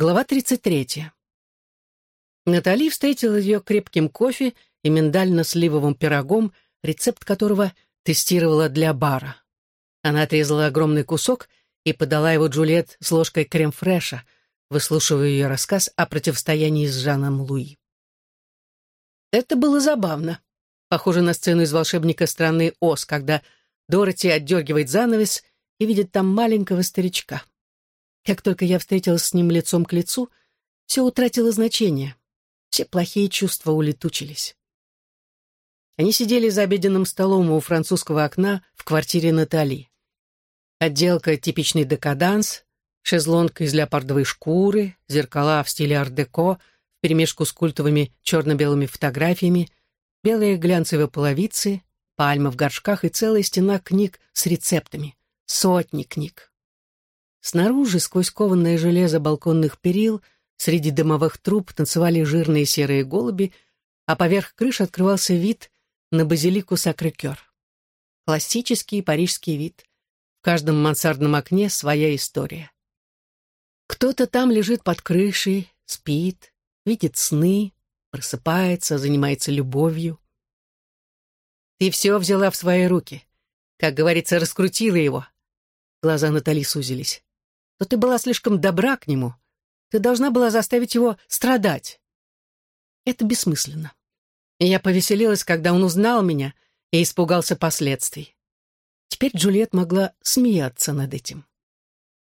Глава 33. Натали встретила ее крепким кофе и миндально-сливовым пирогом, рецепт которого тестировала для бара. Она отрезала огромный кусок и подала его Джульет с ложкой крем-фреша, выслушивая ее рассказ о противостоянии с Жаном Луи. Это было забавно. Похоже на сцену из «Волшебника страны Оз», когда Дороти отдергивает занавес и видит там маленького старичка. Как только я встретилась с ним лицом к лицу, все утратило значение. Все плохие чувства улетучились. Они сидели за обеденным столом у французского окна в квартире Натали. Отделка типичный декаданс, шезлонг из леопардовой шкуры, зеркала в стиле ар-деко, вперемешку с культовыми черно-белыми фотографиями, белые глянцевые половицы, пальмы в горшках и целая стена книг с рецептами. Сотни книг. Снаружи, сквозь кованное железо балконных перил, среди дымовых труб танцевали жирные серые голуби, а поверх крыш открывался вид на базилику Сакрекер. Классический парижский вид. В каждом мансардном окне своя история. Кто-то там лежит под крышей, спит, видит сны, просыпается, занимается любовью. Ты все взяла в свои руки. Как говорится, раскрутила его. Глаза Натали сузились то ты была слишком добра к нему. Ты должна была заставить его страдать. Это бессмысленно. И я повеселилась, когда он узнал меня и испугался последствий. Теперь Джульет могла смеяться над этим.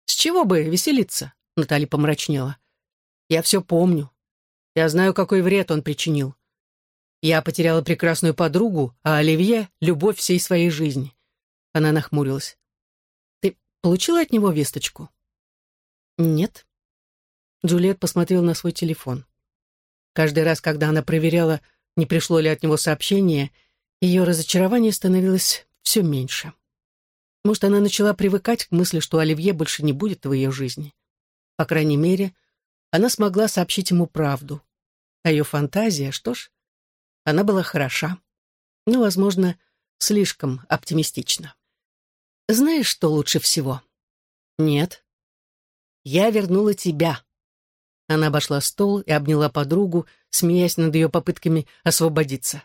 «С чего бы веселиться?» — Натали помрачнела. «Я все помню. Я знаю, какой вред он причинил. Я потеряла прекрасную подругу, а Оливье — любовь всей своей жизни». Она нахмурилась. «Ты получила от него весточку?» «Нет». Джульет посмотрел на свой телефон. Каждый раз, когда она проверяла, не пришло ли от него сообщение, ее разочарование становилось все меньше. Может, она начала привыкать к мысли, что Оливье больше не будет в ее жизни. По крайней мере, она смогла сообщить ему правду. А ее фантазия, что ж, она была хороша, но, возможно, слишком оптимистична. «Знаешь, что лучше всего?» «Нет», я вернула тебя». Она обошла стол и обняла подругу, смеясь над ее попытками освободиться.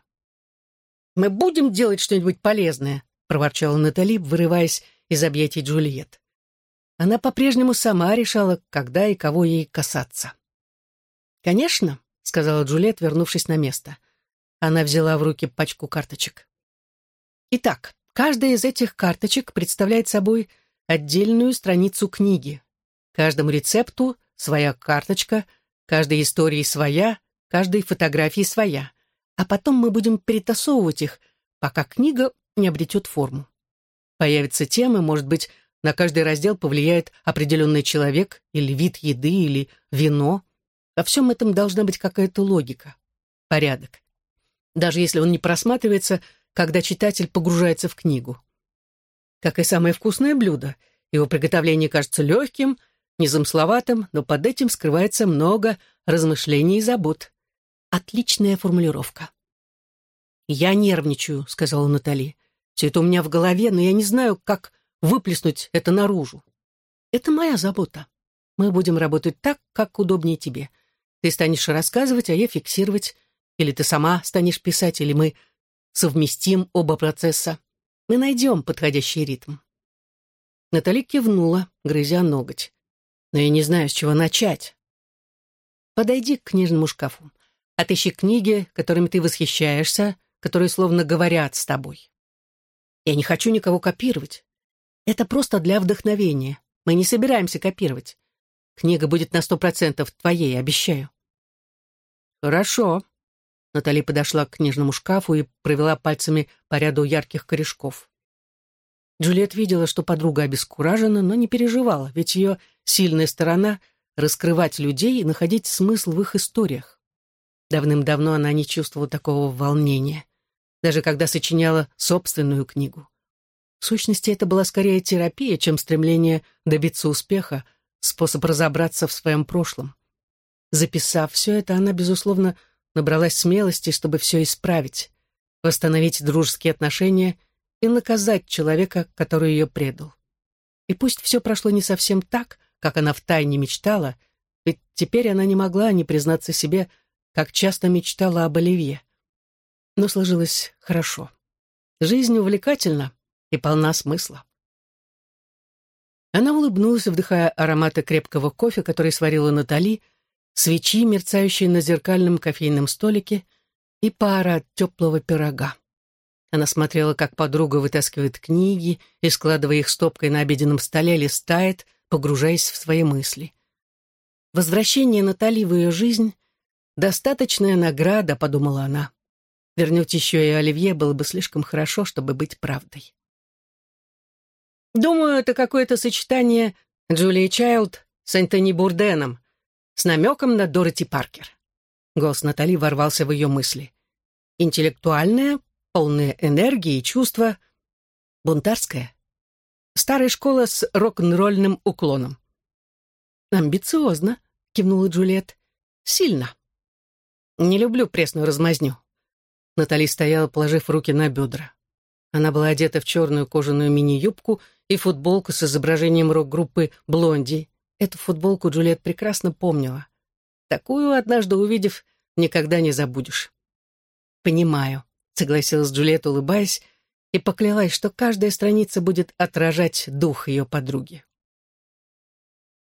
«Мы будем делать что-нибудь полезное», — проворчала Натали, вырываясь из объятий Джульет. Она по-прежнему сама решала, когда и кого ей касаться. «Конечно», — сказала Джульет, вернувшись на место. Она взяла в руки пачку карточек. «Итак, каждая из этих карточек представляет собой отдельную страницу книги, Каждому рецепту своя карточка, каждой истории своя, каждой фотографии своя. А потом мы будем перетасовывать их, пока книга не обретет форму. Появятся темы, может быть, на каждый раздел повлияет определенный человек или вид еды, или вино. Во всем этом должна быть какая-то логика, порядок. Даже если он не просматривается, когда читатель погружается в книгу. Как и самое вкусное блюдо, его приготовление кажется легким – незамысловатым, но под этим скрывается много размышлений и забот. Отличная формулировка. «Я нервничаю», — сказала Натали. «Все это у меня в голове, но я не знаю, как выплеснуть это наружу. Это моя забота. Мы будем работать так, как удобнее тебе. Ты станешь рассказывать, а я фиксировать. Или ты сама станешь писать, или мы совместим оба процесса. Мы найдем подходящий ритм». Натали кивнула, грызя ноготь но я не знаю, с чего начать. Подойди к книжному шкафу. Отыщи книги, которыми ты восхищаешься, которые словно говорят с тобой. Я не хочу никого копировать. Это просто для вдохновения. Мы не собираемся копировать. Книга будет на сто процентов твоей, обещаю. Хорошо. Натали подошла к книжному шкафу и провела пальцами по ряду ярких корешков. Джульет видела, что подруга обескуражена, но не переживала, ведь ее сильная сторона — раскрывать людей и находить смысл в их историях. Давным-давно она не чувствовала такого волнения, даже когда сочиняла собственную книгу. В сущности, это была скорее терапия, чем стремление добиться успеха, способ разобраться в своем прошлом. Записав все это, она, безусловно, набралась смелости, чтобы все исправить, восстановить дружеские отношения — и наказать человека, который ее предал. И пусть все прошло не совсем так, как она втайне мечтала, ведь теперь она не могла не признаться себе, как часто мечтала об Оливье. Но сложилось хорошо. Жизнь увлекательна и полна смысла. Она улыбнулась, вдыхая ароматы крепкого кофе, который сварила Натали, свечи, мерцающие на зеркальном кофейном столике, и пара от теплого пирога. Она смотрела, как подруга вытаскивает книги и, складывая их стопкой на обеденном столе, листает, погружаясь в свои мысли. Возвращение Натали в ее жизнь — достаточная награда, подумала она. Вернуть еще и Оливье было бы слишком хорошо, чтобы быть правдой. Думаю, это какое-то сочетание Джулии Чайлд с Энтони Бурденом, с намеком на Дороти Паркер. Голос Натали ворвался в ее мысли. Интеллектуальная, полная энергии и чувства, бунтарская. Старая школа с рок-н-ролльным уклоном. «Амбициозно», — кивнула Джульет. «Сильно». «Не люблю пресную размазню». Натали стояла, положив руки на бедра. Она была одета в черную кожаную мини-юбку и футболку с изображением рок-группы «Блонди». Эту футболку Джульет прекрасно помнила. Такую, однажды увидев, никогда не забудешь. «Понимаю», — согласилась Джульет, улыбаясь, и поклялась, что каждая страница будет отражать дух ее подруги.